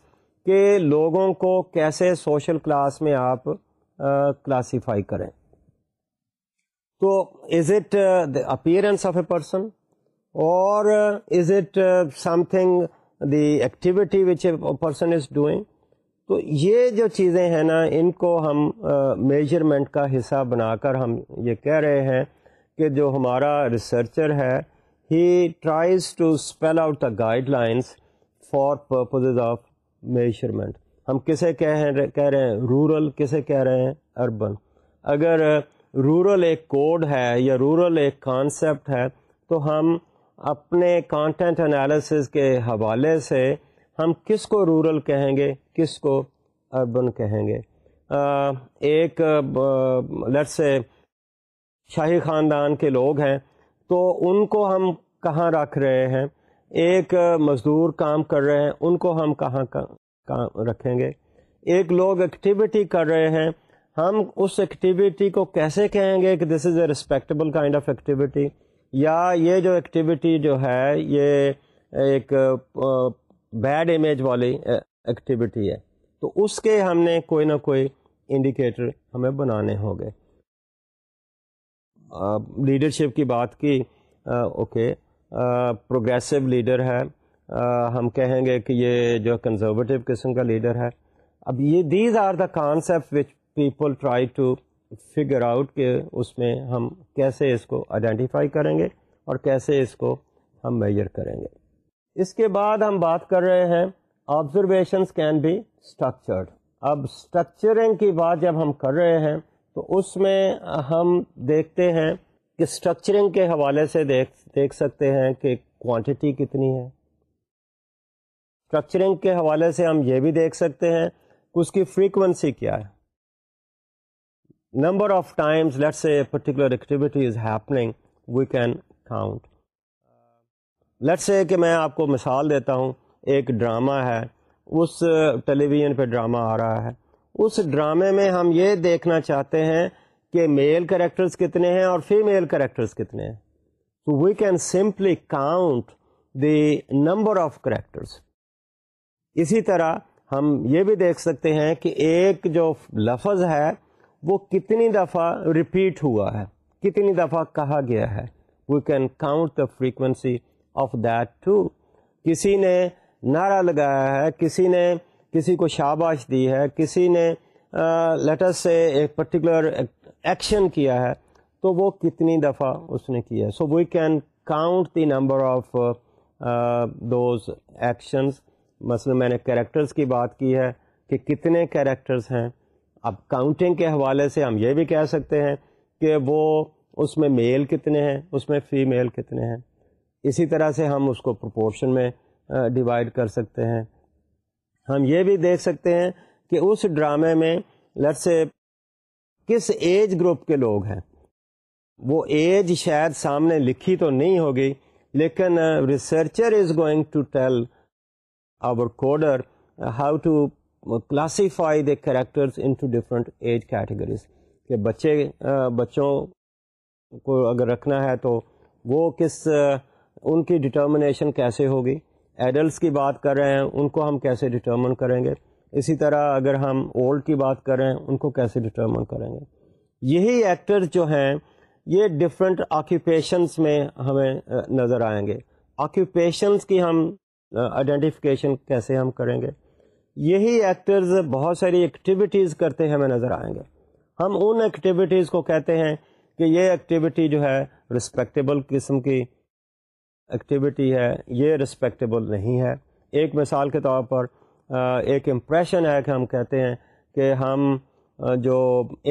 کہ لوگوں کو کیسے سوشل کلاس میں آپ کلاسیفائی کریں تو is it the appearance of a person اور is it something the activity which a person is doing تو یہ جو چیزیں ہیں نا ان کو ہم میجرمنٹ کا حصہ بنا کر ہم یہ کہہ رہے ہیں کہ جو ہمارا ریسرچر ہے he tries to spell out the guidelines for purposes of measurement ہم کسے کہہیں کہہ رہے ہیں رورل کسے کہہ رہے ہیں اربن اگر رورل ایک کوڈ ہے یا رورل ایک کانسیپٹ ہے تو ہم اپنے کانٹینٹ انالیسز کے حوالے سے ہم کس کو رورل کہیں گے کس کو اربن کہیں گے ایک لٹ سے شاہی خاندان کے لوگ ہیں تو ان کو ہم کہاں رکھ رہے ہیں ایک مزدور کام کر رہے ہیں ان کو ہم کہاں کام رکھیں گے ایک لوگ ایکٹیویٹی کر رہے ہیں ہم اس ایکٹیویٹی کو کیسے کہیں گے کہ this is a respectable kind of activity یا یہ جو ایکٹیویٹی جو ہے یہ ایک بیڈ امیج والی ایکٹیویٹی ہے تو اس کے ہم نے کوئی نہ کوئی انڈیکیٹر ہمیں بنانے ہوں گے لیڈرشپ کی بات کی اوکے پروگریسو لیڈر ہے ہم کہیں گے کہ یہ جو کنزرویٹو قسم کا لیڈر ہے اب یہ these are the concept which people try to figure out کہ اس میں ہم کیسے اس کو آئیڈینٹیفائی کریں گے اور کیسے اس کو ہم میئر کریں گے اس کے بعد ہم بات کر رہے ہیں آبزرویشنس کین بی اسٹرکچرڈ اب اسٹرکچرنگ کی بات جب ہم کر رہے ہیں تو اس میں ہم دیکھتے ہیں کہ اسٹرکچرنگ کے حوالے سے دیکھ دیکھ سکتے ہیں کہ کوانٹٹی کتنی ہے اسٹرکچرنگ کے حوالے سے ہم یہ بھی دیکھ سکتے ہیں کہ اس کی فریکوینسی کیا ہے number of let's say particular activity is happening we can count let's say کہ میں آپ کو مثال دیتا ہوں ایک ڈرامہ ہے اس ٹیلی ویژن پہ ڈرامہ آ رہا ہے اس ڈرامے میں ہم یہ دیکھنا چاہتے ہیں کہ میل کریکٹرز کتنے ہیں اور فیمیل کریکٹرز کتنے ہیں we can simply count the number of characters اسی طرح ہم یہ بھی دیکھ سکتے ہیں کہ ایک جو لفظ ہے وہ کتنی دفعہ ریپیٹ ہوا ہے کتنی دفعہ کہا گیا ہے we can count the frequency of that to کسی نے نعرہ لگایا ہے کسی نے کسی کو شاباش دی ہے کسی نے لیٹر سے ایک پرٹیکولر ایکشن کیا ہے تو وہ کتنی دفعہ اس نے کیا so we can count the number of those actions مثلاً میں نے کریکٹرز کی بات کی ہے کہ کتنے کیریکٹرس ہیں اب کاؤنٹنگ کے حوالے سے ہم یہ بھی کہہ سکتے ہیں کہ وہ اس میں میل کتنے ہیں اس میں فی میل کتنے ہیں اسی طرح سے ہم اس کو پرپورشن میں ڈیوائڈ uh, کر سکتے ہیں ہم یہ بھی دیکھ سکتے ہیں کہ اس ڈرامے میں لٹ سے کس ایج گروپ کے لوگ ہیں وہ ایج شاید سامنے لکھی تو نہیں ہوگی لیکن researcher is going to tell our coder how to classify the characters into different age categories کہ بچے uh, بچوں کو اگر رکھنا ہے تو وہ کس uh, ان کی ڈٹرمنیشن کیسے ہوگی ایڈلٹس کی بات کر رہے ہیں ان کو ہم کیسے ڈٹرمن کریں گے اسی طرح اگر ہم اولڈ کی بات کر رہے ہیں ان کو کیسے ڈٹرمن کریں گے یہی ایکٹر جو ہیں یہ ڈفرینٹ آکیوپیشنس میں ہمیں نظر آئیں گے آکیوپیشنس کی ہم آئیڈینٹیفیکیشن کیسے ہم کریں گے یہی ایکٹرز بہت ساری ایکٹیویٹیز کرتے ہمیں نظر آئیں گے ہم ان ایکٹیویٹیز کو کہتے ہیں کہ یہ ایکٹیویٹی جو ہے رسپیکٹیبل قسم کی ایکٹیویٹی ہے یہ رسپیکٹیبل نہیں ہے ایک مثال کے طور پر ایک امپریشن ہے کہ ہم کہتے ہیں کہ ہم جو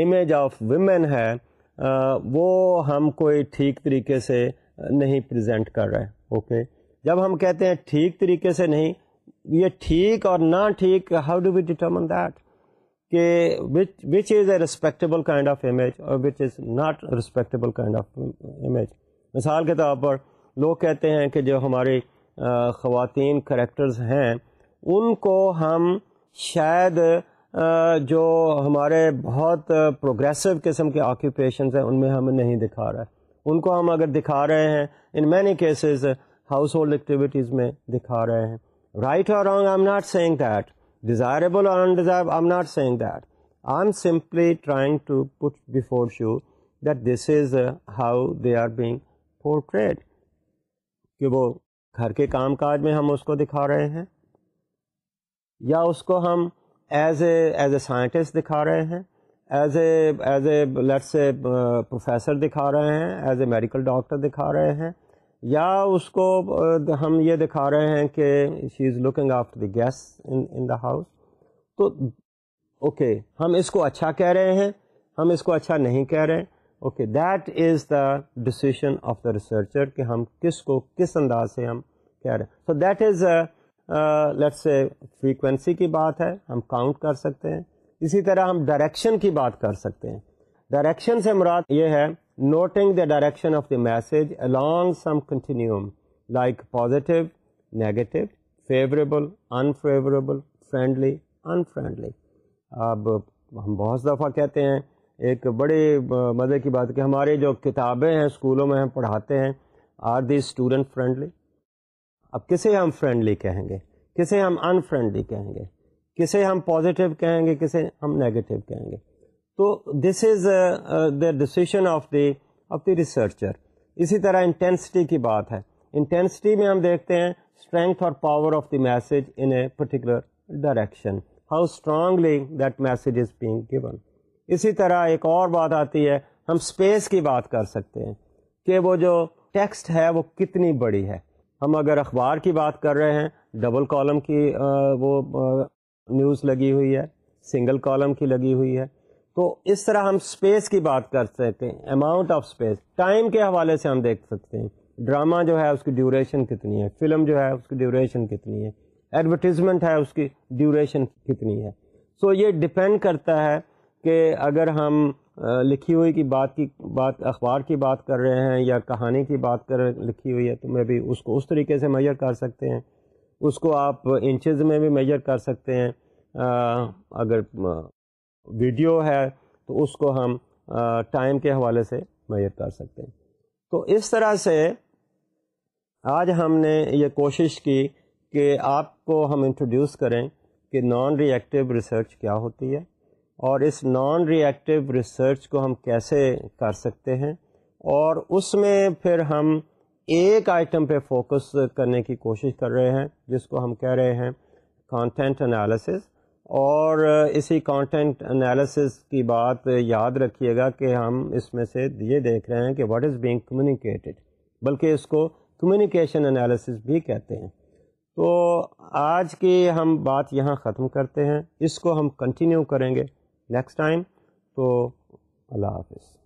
امیج آف ویمن ہے وہ ہم کوئی ٹھیک طریقے سے نہیں پریزنٹ کر رہے اوکے جب ہم کہتے ہیں ٹھیک طریقے سے نہیں یہ ٹھیک اور نہ ٹھیک how do we determine that کہ which which is a respectable kind of image اور which is not respectable kind of image مثال کے طور پر لوگ کہتے ہیں کہ جو ہماری خواتین کریکٹرز ہیں ان کو ہم شاید جو ہمارے بہت پروگریسو قسم کے آکوپیشنز ہیں ان میں ہم نہیں دکھا رہے ان کو ہم اگر دکھا رہے ہیں in many cases household activities میں دکھا رہے ہیں رائٹ اور wrong I am not saying that desirable اور undesirable I am not saying that I am simply trying to put before show that this is how they are being portrayed کہ وہ گھر کے کام کاج میں ہم اس کو دکھا رہے ہیں یا اس کو ہم as a as a scientist دکھا رہے ہیں as a as a let's a professor دکھا رہے ہیں ایز اے میڈیکل ڈاکٹر دکھا رہے ہیں یا اس کو uh, ہم یہ دکھا رہے ہیں کہ she is looking after the gas in the house تو اوکے ہم اس کو اچھا کہہ رہے ہیں ہم اس کو اچھا نہیں کہہ رہے okay that is the decision of the researcher کہ ہم کس کو کس انداز سے ہم کہہ رہے ہیں so that is let's say frequency کی بات ہے ہم کاؤنٹ کر سکتے ہیں اسی طرح ہم ڈائریکشن کی بات کر سکتے ہیں ڈائریکشن سے مراد یہ ہے noting the direction of the message along some continuum like positive negative favourable unfavourable friendly unfriendly اب ہم بہت دفعہ کہتے ہیں ایک بڑے مزے کی بات کہ ہمارے جو کتابیں ہیں اسکولوں میں ہم پڑھاتے ہیں آر دی اسٹوڈنٹ فرینڈلی اب کسے ہم فرینڈلی کہیں گے کسے ہم انفرینڈلی کہیں گے کسے ہم پازیٹیو کہیں گے کسے ہم نگیٹو کہیں گے تو this is the decision of the of the researcher اسی طرح انٹینسٹی کی بات ہے انٹینسٹی میں ہم دیکھتے ہیں اسٹرینتھ اور power of the message in a particular direction how strongly that message is being gone اسی طرح ایک اور بات آتی ہے ہم اسپیس کی بات کر سکتے ہیں کہ وہ جو ٹیکسٹ ہے وہ کتنی بڑی ہے ہم اگر اخبار کی بات کر رہے ہیں ڈبل کالم کی وہ نیوز لگی ہوئی ہے سنگل کالم کی لگی ہوئی ہے تو اس طرح ہم اسپیس کی بات کر سکتے ہیں اماؤنٹ آف اسپیس ٹائم کے حوالے سے ہم دیکھ سکتے ہیں ڈرامہ جو ہے اس کی ڈیوریشن کتنی ہے فلم جو ہے اس کی ڈیوریشن کتنی ہے ایڈورٹیزمنٹ ہے اس کی ڈیوریشن کتنی ہے سو so یہ ڈپینڈ کرتا ہے کہ اگر ہم لکھی ہوئی کی بات کی بات اخبار کی بات کر رہے ہیں یا کہانی کی بات کر لکھی ہوئی ہے تو میں بھی اس کو اس طریقے سے میئر کر سکتے ہیں اس کو آپ انچز میں بھی میئر کر سکتے ہیں اگر ویڈیو ہے تو اس کو ہم ٹائم کے حوالے سے میئر کر سکتے ہیں تو اس طرح سے آج ہم نے یہ کوشش کی کہ آپ کو ہم انٹروڈیوس کریں کہ نان ری ایکٹیو ریسرچ کیا ہوتی ہے اور اس نان ری ایکٹیو ریسرچ کو ہم کیسے کر سکتے ہیں اور اس میں پھر ہم ایک آئٹم پہ فوکس کرنے کی کوشش کر رہے ہیں جس کو ہم کہہ رہے ہیں کانٹینٹ انالسس اور اسی کانٹینٹ انالسس کی بات یاد رکھیے گا کہ ہم اس میں سے یہ دیکھ رہے ہیں کہ واٹ از بینگ کمیونیکیٹڈ بلکہ اس کو کمیونیکیشن انالیسس بھی کہتے ہیں تو آج کی ہم بات یہاں ختم کرتے ہیں اس کو ہم کنٹینیو کریں گے نیکسٹ ٹائم تو اللہ حافظ